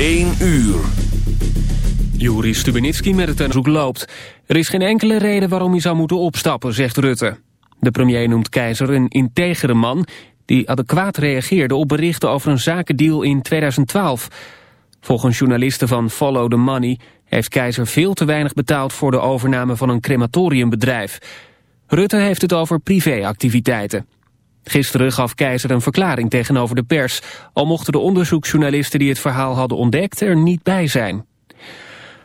1 uur. Juri Stubenitski met het onderzoek loopt. Er is geen enkele reden waarom hij zou moeten opstappen, zegt Rutte. De premier noemt Keizer een integere man... die adequaat reageerde op berichten over een zakendeal in 2012. Volgens journalisten van Follow the Money... heeft Keizer veel te weinig betaald voor de overname van een crematoriumbedrijf. Rutte heeft het over privéactiviteiten. Gisteren gaf Keizer een verklaring tegenover de pers... al mochten de onderzoeksjournalisten die het verhaal hadden ontdekt er niet bij zijn.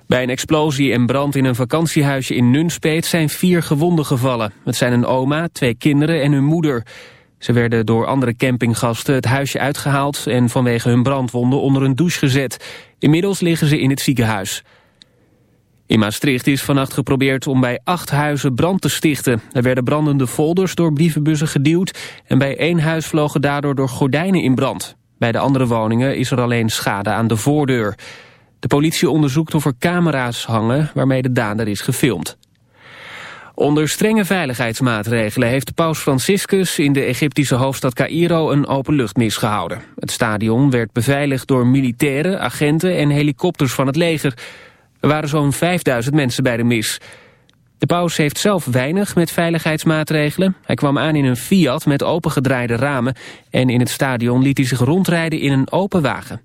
Bij een explosie en brand in een vakantiehuisje in Nunspeet zijn vier gewonden gevallen. Het zijn een oma, twee kinderen en hun moeder. Ze werden door andere campinggasten het huisje uitgehaald... en vanwege hun brandwonden onder een douche gezet. Inmiddels liggen ze in het ziekenhuis. In Maastricht is vannacht geprobeerd om bij acht huizen brand te stichten. Er werden brandende folders door brievenbussen geduwd... en bij één huis vlogen daardoor door gordijnen in brand. Bij de andere woningen is er alleen schade aan de voordeur. De politie onderzoekt of er camera's hangen waarmee de dader is gefilmd. Onder strenge veiligheidsmaatregelen heeft paus Franciscus in de Egyptische hoofdstad Cairo een openluchtmis gehouden. Het stadion werd beveiligd door militairen, agenten en helikopters van het leger. Er waren zo'n 5000 mensen bij de mis. De paus heeft zelf weinig met veiligheidsmaatregelen. Hij kwam aan in een Fiat met opengedraaide ramen... en in het stadion liet hij zich rondrijden in een open wagen.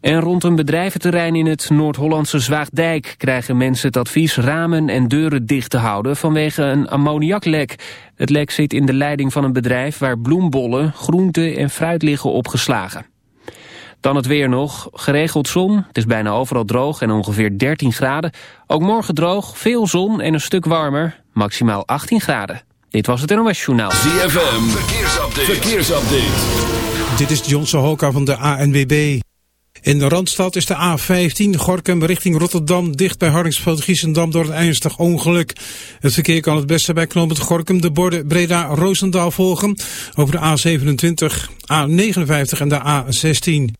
En rond een bedrijventerrein in het Noord-Hollandse Zwaagdijk... krijgen mensen het advies ramen en deuren dicht te houden... vanwege een ammoniaklek. Het lek zit in de leiding van een bedrijf... waar bloembollen, groenten en fruit liggen opgeslagen. Dan het weer nog. Geregeld zon. Het is bijna overal droog en ongeveer 13 graden. Ook morgen droog, veel zon en een stuk warmer. Maximaal 18 graden. Dit was het NOS Journaal. ZFM, verkeersupdate. verkeersupdate. Dit is John Sohoka van de ANWB. In de Randstad is de A15 Gorkum richting Rotterdam dicht bij Hardingsveld Giesendam door een ernstig ongeluk. Het verkeer kan het beste bij knooppunt Gorkum de borden Breda Roosendaal volgen over de A27, A59 en de A16.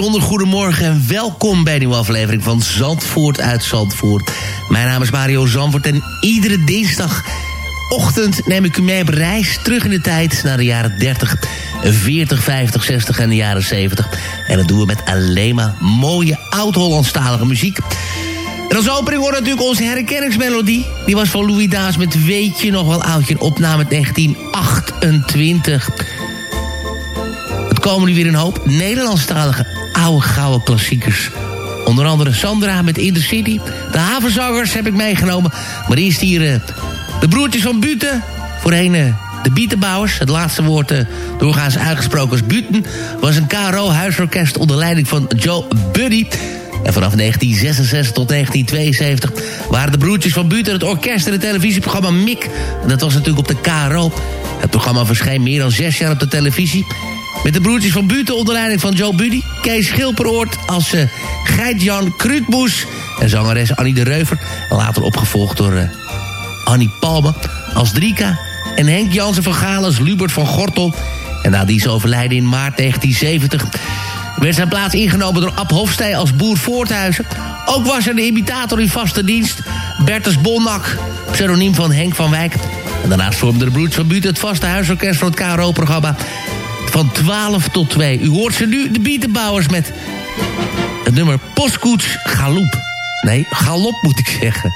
Bijzonder goedemorgen en welkom bij een nieuwe aflevering van Zandvoort uit Zandvoort. Mijn naam is Mario Zandvoort en iedere dinsdagochtend neem ik u mee op reis terug in de tijd naar de jaren 30, 40, 50, 60 en de jaren 70. En dat doen we met alleen maar mooie oud-Hollandstalige muziek. En als opening hoort natuurlijk onze herkenningsmelodie. Die was van Louis Daas met Weet je nog wel oudje, een opname uit 1928. Het komen nu weer een hoop Nederlandstalige oude gouden klassiekers. Onder andere Sandra met In the City. De havenzangers heb ik meegenomen. Maar eerst hier uh, de broertjes van Buten. Voorheen uh, de Bietenbouwers. Het laatste woord uh, doorgaans uitgesproken als Buten. Was een KRO-huisorkest onder leiding van Joe Buddy. En vanaf 1966 tot 1972 waren de broertjes van Buten het orkest en het televisieprogramma Mik. En dat was natuurlijk op de KRO. Het programma verscheen meer dan zes jaar op de televisie. Met de broertjes van Buten onder leiding van Joe Buddy. Kees Schilperoort als uh, Geit-Jan Kruutboes. En zangeres Annie de Reuver. Later opgevolgd door uh, Annie Palme als Drika. En Henk Jansen van Gaal als Lubert van Gortel. En na die overlijden in maart 1970 werd zijn plaats ingenomen door Ab Hofstee als boer Voorthuizen. Ook was er de imitator in vaste dienst, Bertus Bonnak, pseudoniem van Henk van Wijk. En daarnaast vormde de broers van Buten het vaste huisorkest van het KRO-programma van 12 tot 2. U hoort ze nu, de bietenbouwers, met het nummer Postkoets Galoep. Nee, Galop moet ik zeggen.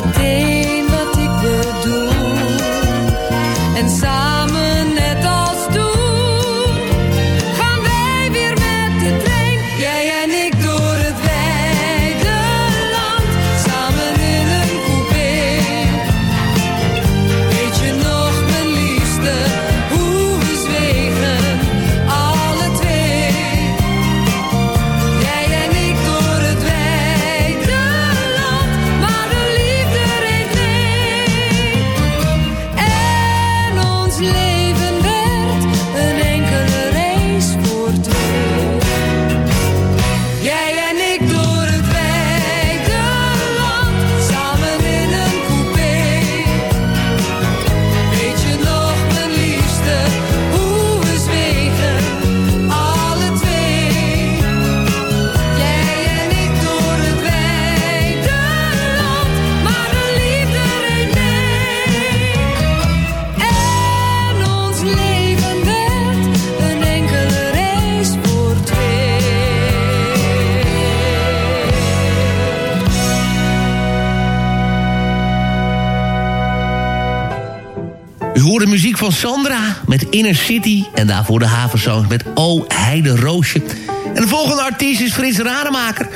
the day Sandra met Inner City. En daarvoor de havenzongs met O Heide Roosje. En de volgende artiest is Frits Rademaker.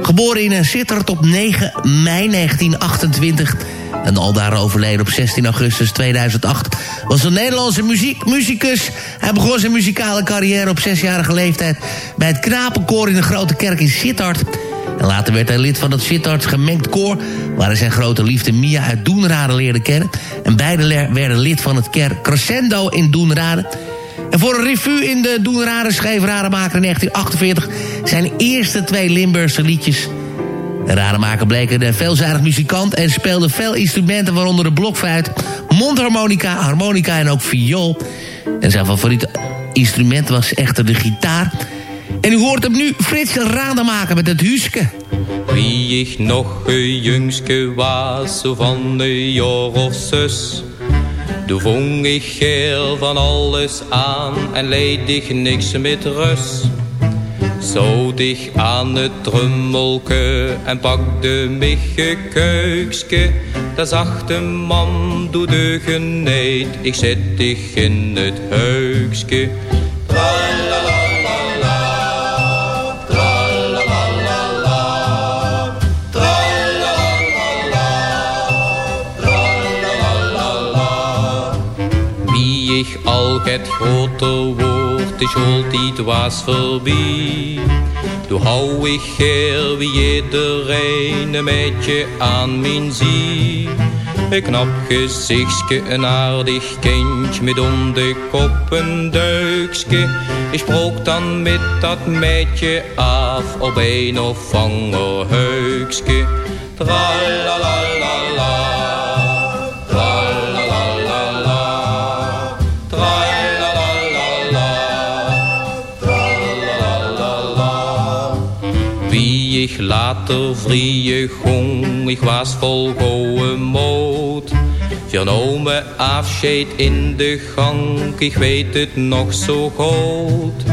Geboren in Sittard op 9 mei 1928 en al daar overleden op 16 augustus 2008... was een Nederlandse muziek, muzikus. Hij begon zijn muzikale carrière op zesjarige leeftijd... bij het Knapenkoor in de Grote Kerk in Sittard. En later werd hij lid van het Sittards gemengd koor... waar hij zijn grote liefde Mia uit Doenraden leerde kennen. En beide werden lid van het kerk Crescendo in Doenraden... En voor een revue in de Doenraden schreef Rademaker in 1948 zijn eerste twee Limburgse liedjes. De Rademaker bleek een veelzijdig muzikant en speelde veel instrumenten... waaronder de blokfluit, mondharmonica, harmonica en ook viool. En zijn favoriete instrument was echter de gitaar. En u hoort hem nu Frits Rademaker met het Huske. Wie ik nog een jongske was, van de jaar of. Toen vong ik heel van alles aan en leed ik niks met rust. Zo dicht aan het trummelke en pakte mich kuikske. Daar zag de man doe de geneed, ik zet dich in het huikske. Al het groter woord, is altijd was voorbij. Toen hou ik heel wie iedereen een beetje aan mijn zie. Een knap gezichtje, een aardig kindje met om de kop een duikske. Ik sprook dan met dat meidje af op een of ander. Tralalalala. Ik later vrije gong, ik was vol goeie moed. Vernomen afscheid in de gang, ik weet het nog zo goed.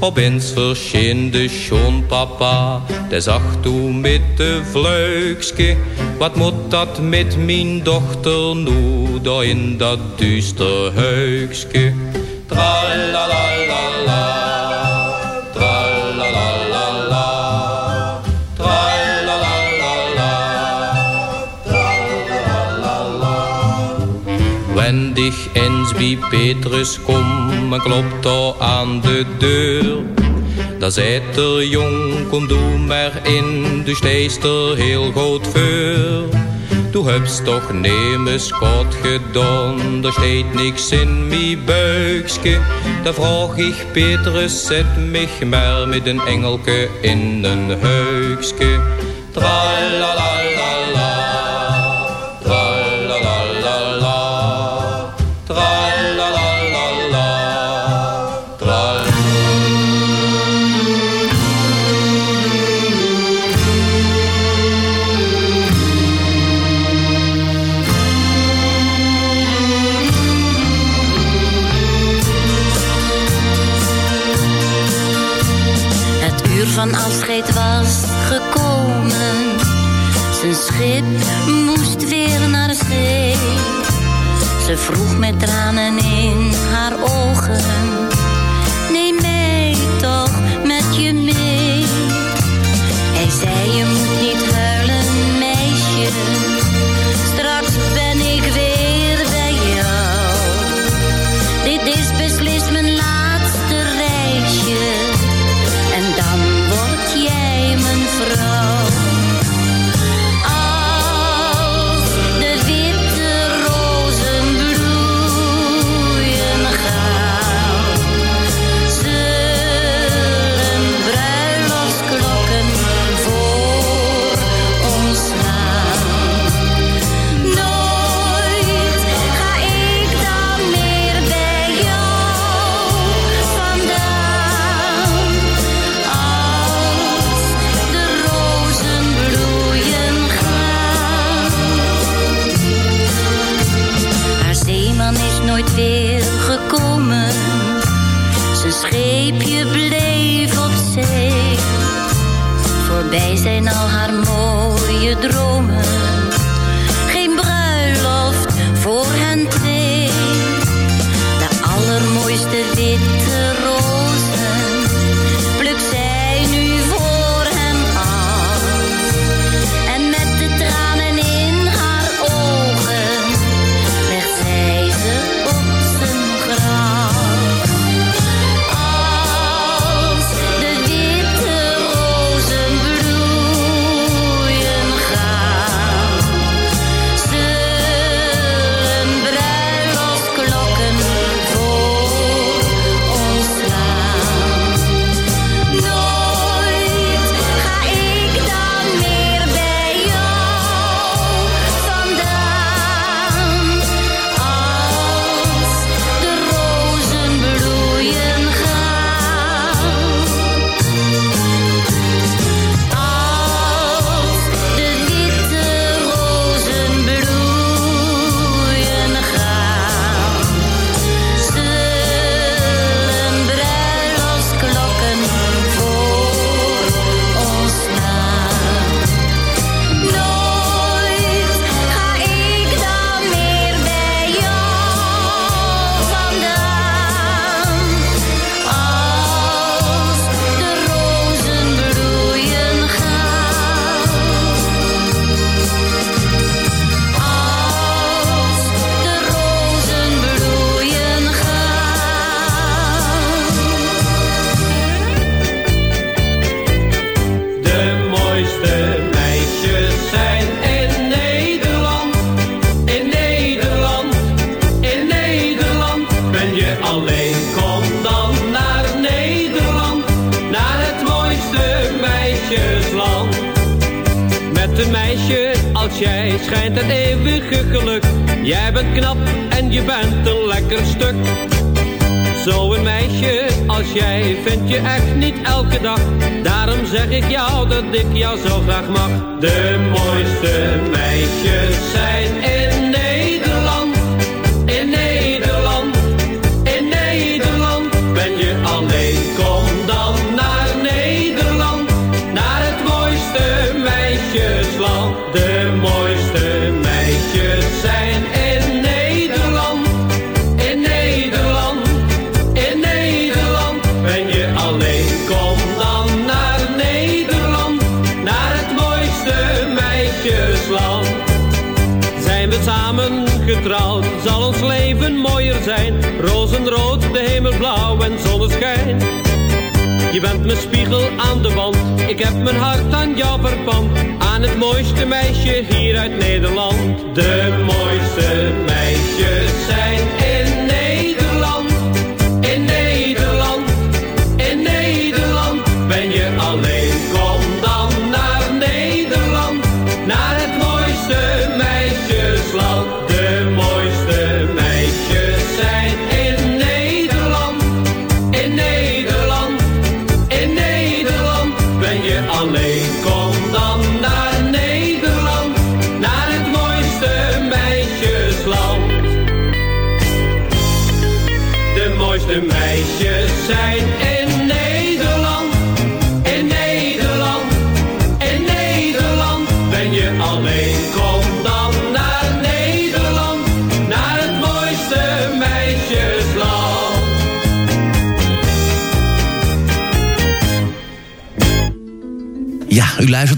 Opeens verscheen de schoonpapa, die zag toen met de vleugske. Wat moet dat met mijn dochter nu, daar in dat duister huikske? Tralalalala. Dich eens bij Petrus kom en klopt daar aan de deur. Dan zegt er jong, kom doe maar in, du steest er heel goed voor. Du hebt toch nemens kot gedaan, daar steekt niks in mijn buikske. Dan vraag ik Petrus, zet mich maar met een engelke in een huikske. Tralalala. Vroeg met tranen in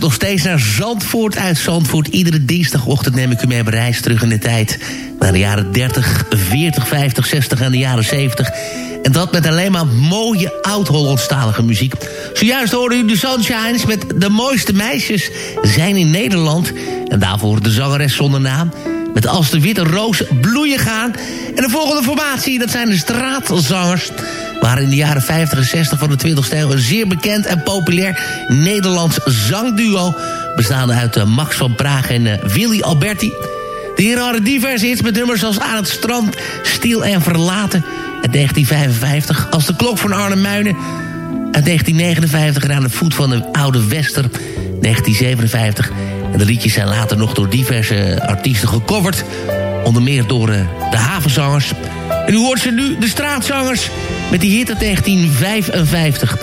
nog steeds naar Zandvoort uit Zandvoort. Iedere dinsdagochtend neem ik u mee op reis terug in de tijd. Naar de jaren 30, 40, 50, 60 en de jaren 70. En dat met alleen maar mooie oud-Hollandstalige muziek. Zojuist hoorde u de Sunshines met de mooiste meisjes zijn in Nederland. En daarvoor de zangeres zonder naam. Met als de witte rozen bloeien gaan. En de volgende formatie, dat zijn de straatzangers waren in de jaren 50 en 60 van de 20e eeuw... een zeer bekend en populair Nederlands zangduo... bestaande uit eh, Max van Praag en eh, Willy Alberti. De heren hadden diverse hits met nummers als Aan het strand, Stil en Verlaten... uit 1955, Als de klok van Arnhem Muinen... uit 1959 en Aan de voet van de Oude Wester, 1957... En de liedjes zijn later nog door diverse artiesten gecoverd. Onder meer door uh, de havenzangers. En u hoort ze nu, de straatzangers, met die hit uit 1955.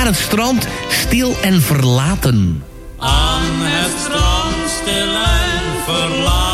Aan het strand, stil en verlaten. Aan het strand stil en verlaten.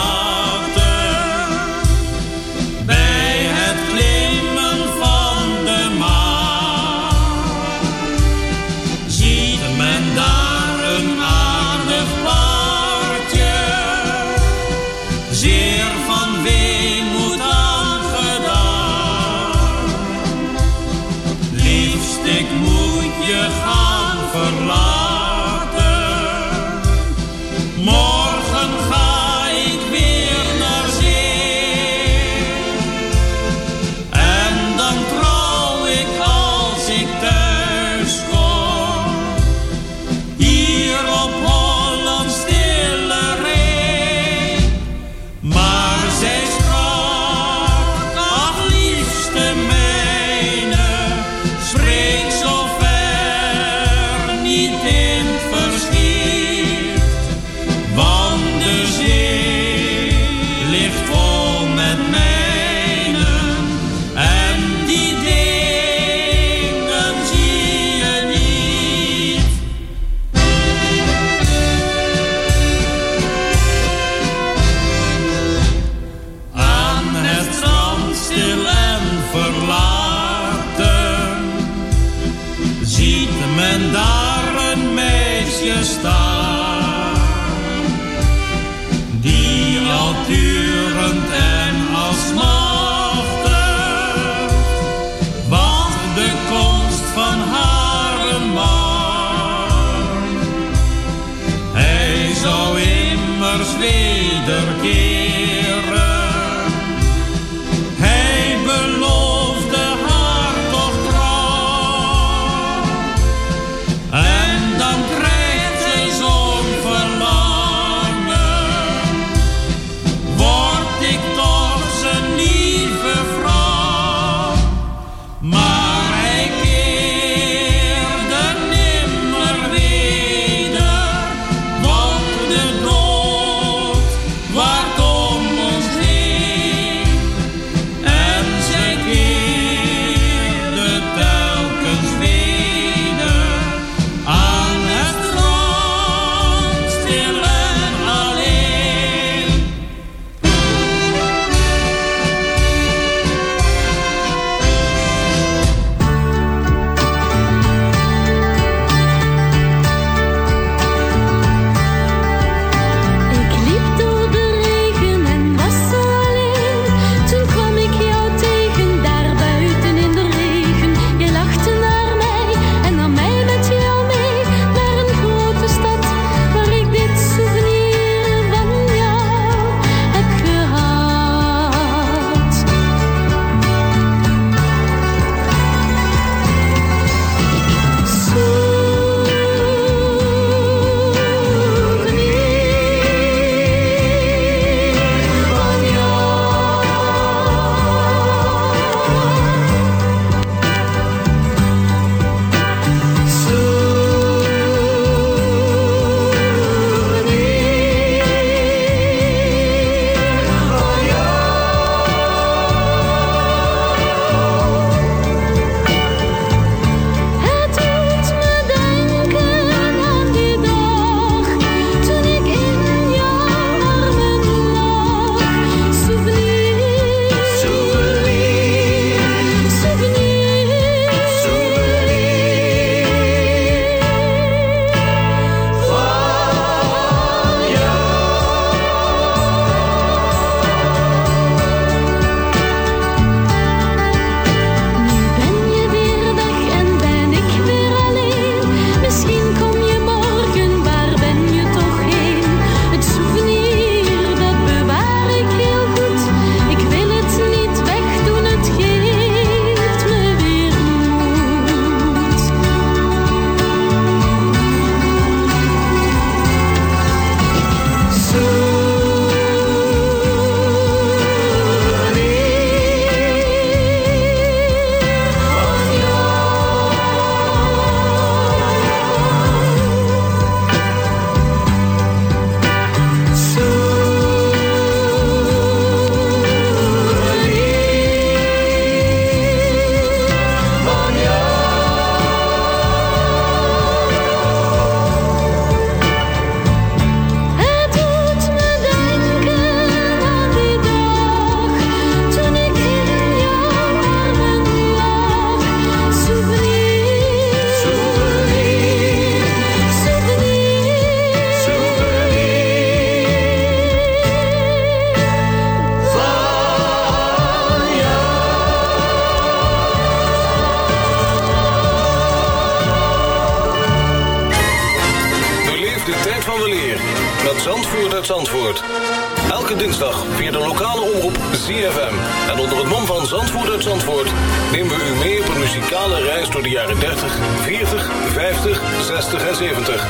Op een muzikale reis door de jaren 30, 40, 50, 60 en 70.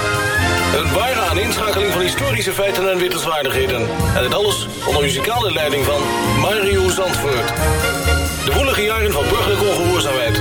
Een ware aaninschakeling van historische feiten en wittelswaardigheden. En het alles onder muzikale leiding van Mario Zandvoort. De woelige jaren van burgerlijke ongehoorzaamheid,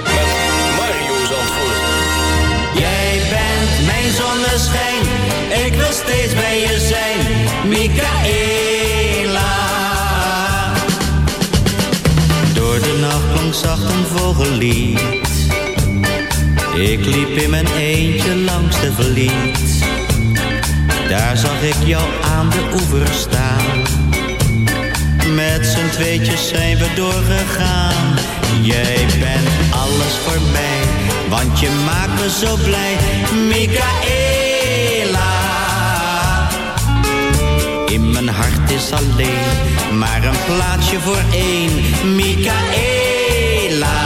zonneschijn, ik wil steeds bij je zijn, Michaela. Door de nacht klonk zacht een vogellied. Ik liep in mijn eentje langs de verliet. Daar zag ik jou aan de oever staan. Met z'n tweetjes zijn we doorgegaan. Jij bent alles voor mij, want je maakt me zo blij, Michaela. In mijn hart is alleen maar een plaatsje voor één, Michaela.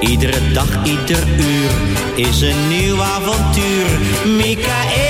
Iedere dag, ieder uur is een nieuw avontuur, Michaela.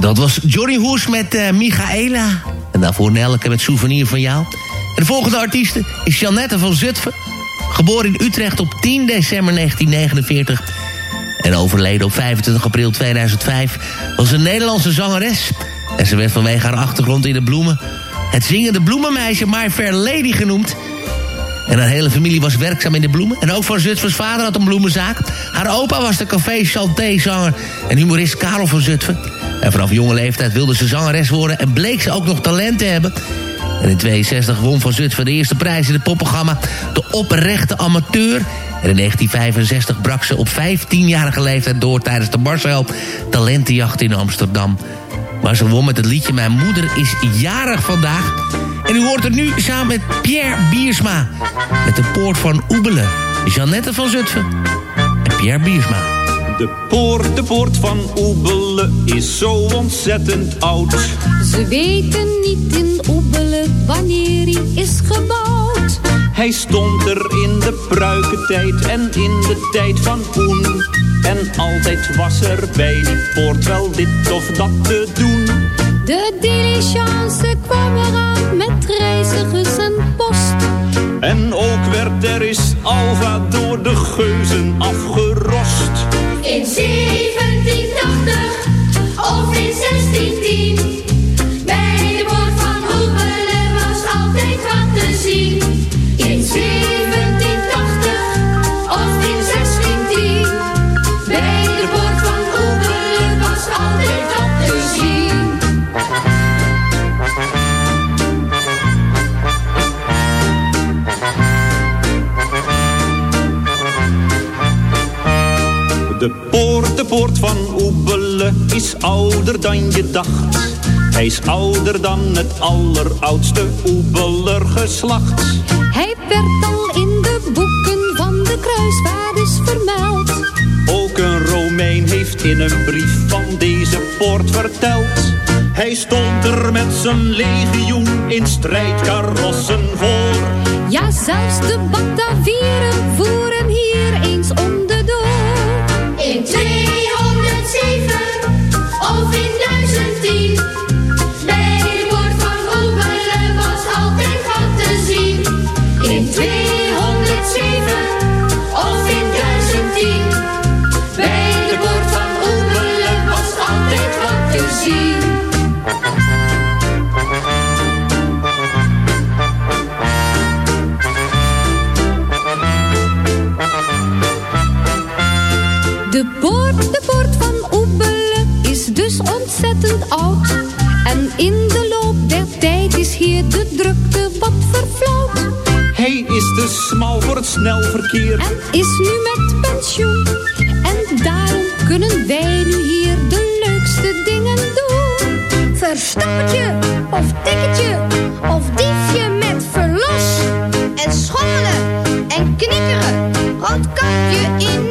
Dat was Johnny Hoes met eh, Michaela. En daarvoor Nelke met Souvenir van jou. En de volgende artieste is Janette van Zutphen. Geboren in Utrecht op 10 december 1949. En overleden op 25 april 2005. Was een Nederlandse zangeres. En ze werd vanwege haar achtergrond in de bloemen... het zingende bloemenmeisje My Fair Lady genoemd. En haar hele familie was werkzaam in de bloemen. En ook van Zutphens vader had een bloemenzaak. Haar opa was de café Chanté-zanger en humorist Karel van Zutphen. En vanaf jonge leeftijd wilde ze zangeres worden... en bleek ze ook nog talent te hebben. En in 62 won Van Zutphen de eerste prijs in het popprogramma... De Oprechte Amateur. En in 1965 brak ze op 15-jarige leeftijd door... tijdens de Marcel Talentenjacht in Amsterdam. Maar ze won met het liedje Mijn moeder is jarig vandaag... En u hoort het nu samen met Pierre Biersma. Met de poort van Oebelen. Jeannette van Zutphen. En Pierre Biersma. De poort, de poort van Oebelen is zo ontzettend oud. Ze weten niet in Oebelen wanneer hij is gebouwd. Hij stond er in de pruikentijd en in de tijd van Poen. En altijd was er bij die poort wel dit of dat te doen. De diligence kwam eraan met reizigers. En ook werd er is Alva door de geuzen afgerost. In 1780 of in 1610, bij de boord van Hoepelen was altijd wat te zien. Poort van Oebelen is ouder dan je dacht. Hij is ouder dan het alleroudste Oebeler geslacht. Hij werd al in de boeken van de kruisvaarders vermeld. Ook een Romein heeft in een brief van deze poort verteld. Hij stond er met zijn legioen in strijdkarossen voor. Ja, zelfs de Batavieren voeren oud. En in de loop der tijd is hier de drukte wat verflauwd. Hij is te smal voor het snelverkeer. En is nu met pensioen. En daarom kunnen wij nu hier de leukste dingen doen. Verstappertje of tikketje of diefje met verlos. En schommelen en knikkeren, roodkapje in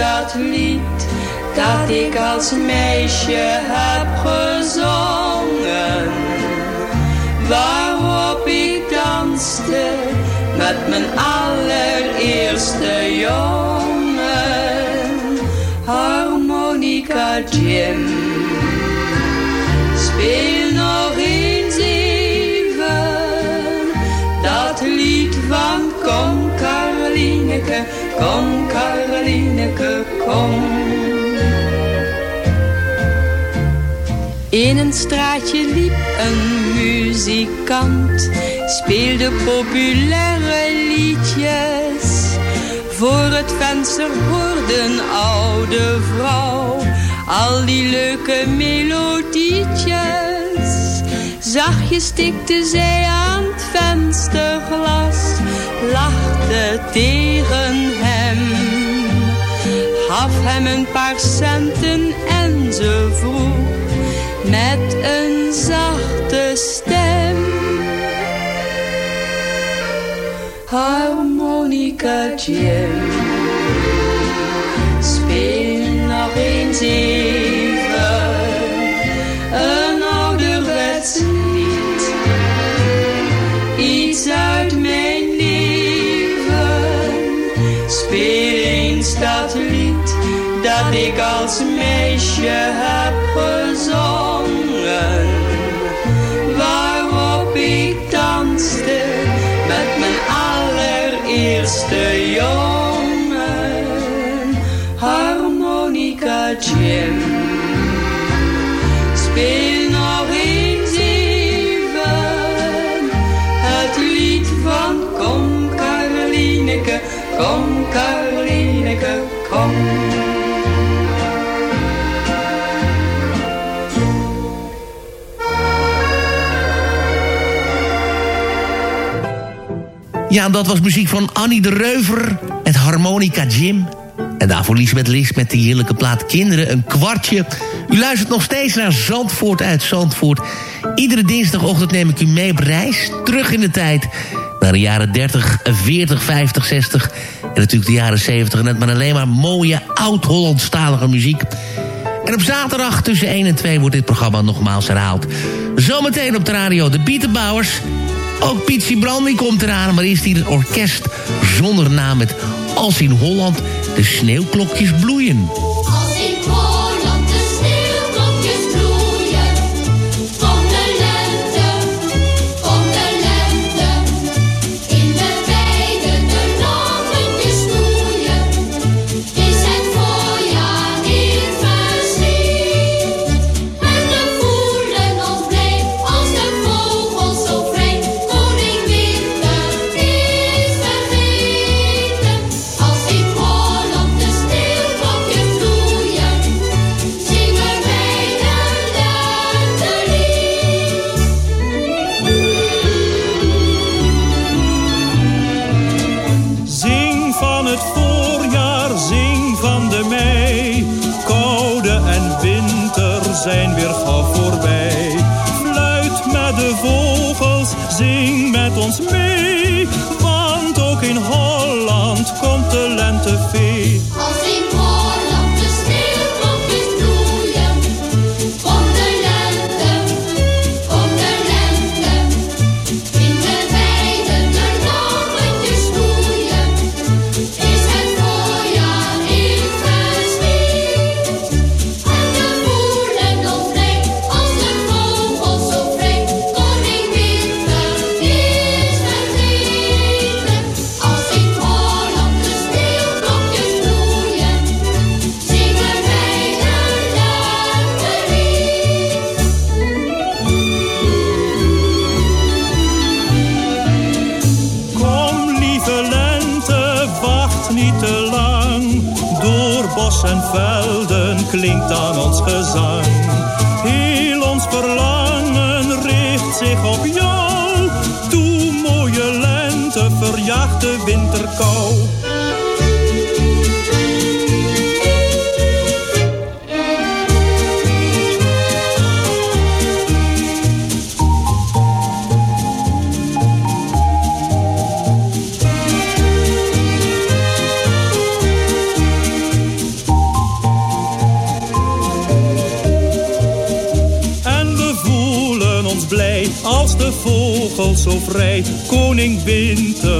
dat lied dat ik als meisje heb gezongen. Waarop ik danste met mijn allereerste jongen. Harmonica Jim. Kom. In een straatje liep een muzikant, speelde populaire liedjes. Voor het venster hoorde een oude vrouw al die leuke melodietjes. Zachtjes tikte zij aan het vensterglas, lachte tegen hem. Gaf hem een paar centen en ze vroeg met een zachte stem. Harmonica Jim, speel nog eens even meisje heb gezongen. Waarop ik danste met mijn allereerste jongen. Harmonica Jim. Speel nog eens even het lied van Kom Karolineke, kom Karolineke, kom. Ja, dat was muziek van Annie de Reuver met Harmonica Jim. En daarvoor Liesbeth Lis met de heerlijke plaat Kinderen, een kwartje. U luistert nog steeds naar Zandvoort uit Zandvoort. Iedere dinsdagochtend neem ik u mee op reis, terug in de tijd... naar de jaren 30, 40, 50, 60 en natuurlijk de jaren 70... net maar alleen maar mooie, oud-Hollandstalige muziek... En op zaterdag tussen 1 en 2 wordt dit programma nogmaals herhaald. Zometeen op de radio de Bietenbouwers. Ook Pietsie Brandy komt eraan, maar eerst hier het orkest zonder naam met Als in Holland de sneeuwklokjes bloeien. Als in Holland ons mee. Koning Winter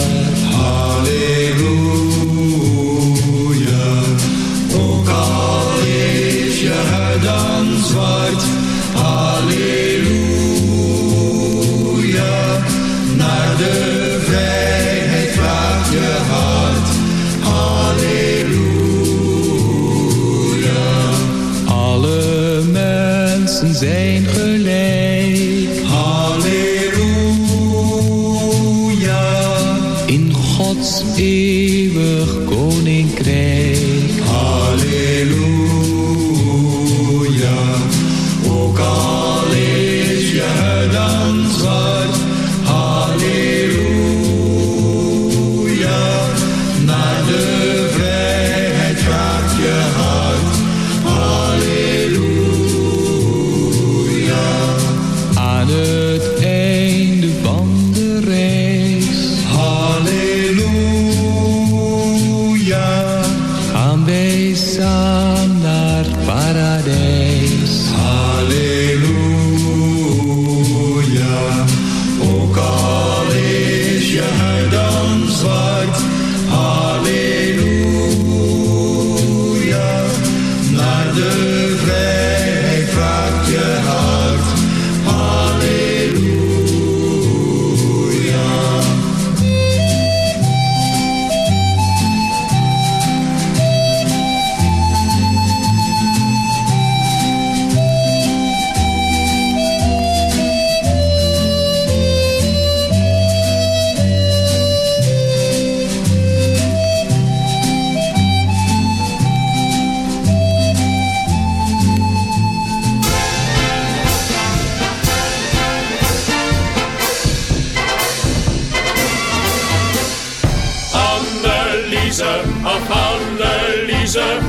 Naar de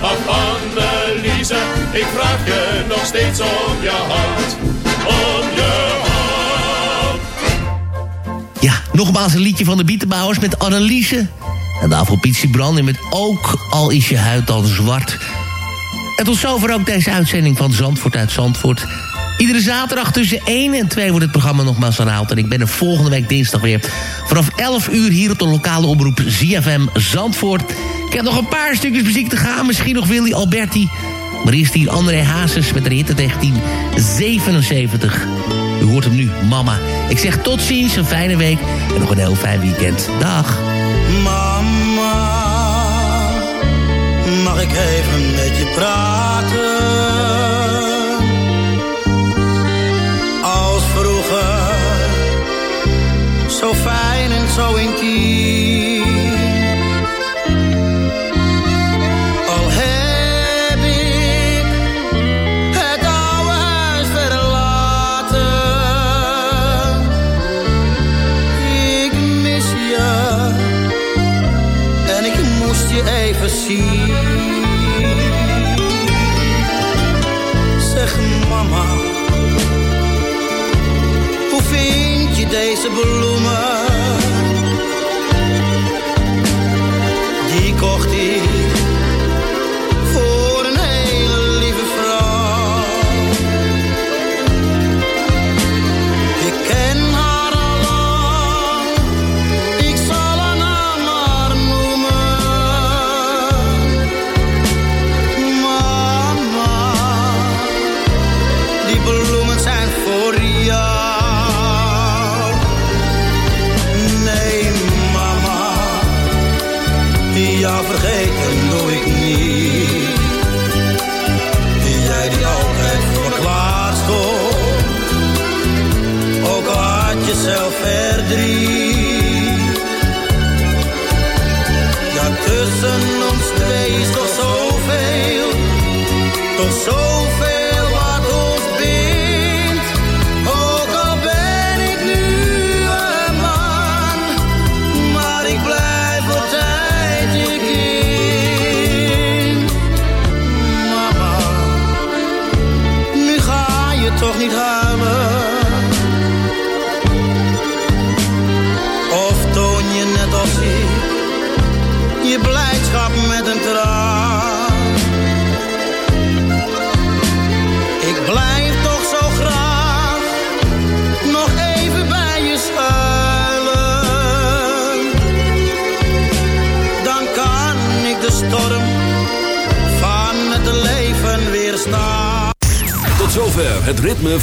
ach Anneliese, ik vraag je nog steeds om je hand. Om je hand. Ja, nogmaals een liedje van de Bietenbouwers met Anneliese. En daarvoor Pietje Branding met Ook al is je huid dan zwart. En tot zover ook deze uitzending van Zandvoort uit Zandvoort. Iedere zaterdag tussen 1 en 2 wordt het programma nogmaals herhaald. En ik ben er volgende week dinsdag weer vanaf 11 uur hier op de lokale omroep ZFM Zandvoort. Ik heb nog een paar stukjes muziek te gaan. Misschien nog Willy Alberti. Maar eerst hier André Hazes met de hit uit 1977. U hoort hem nu, mama. Ik zeg tot ziens, een fijne week en nog een heel fijn weekend. Dag. Mama, mag ik even met je praten? Zo intiem. Al heb ik het oude huis verlaten. Ik mis je en ik moest je even zien. Zeg mama, hoe vind je deze bloemen?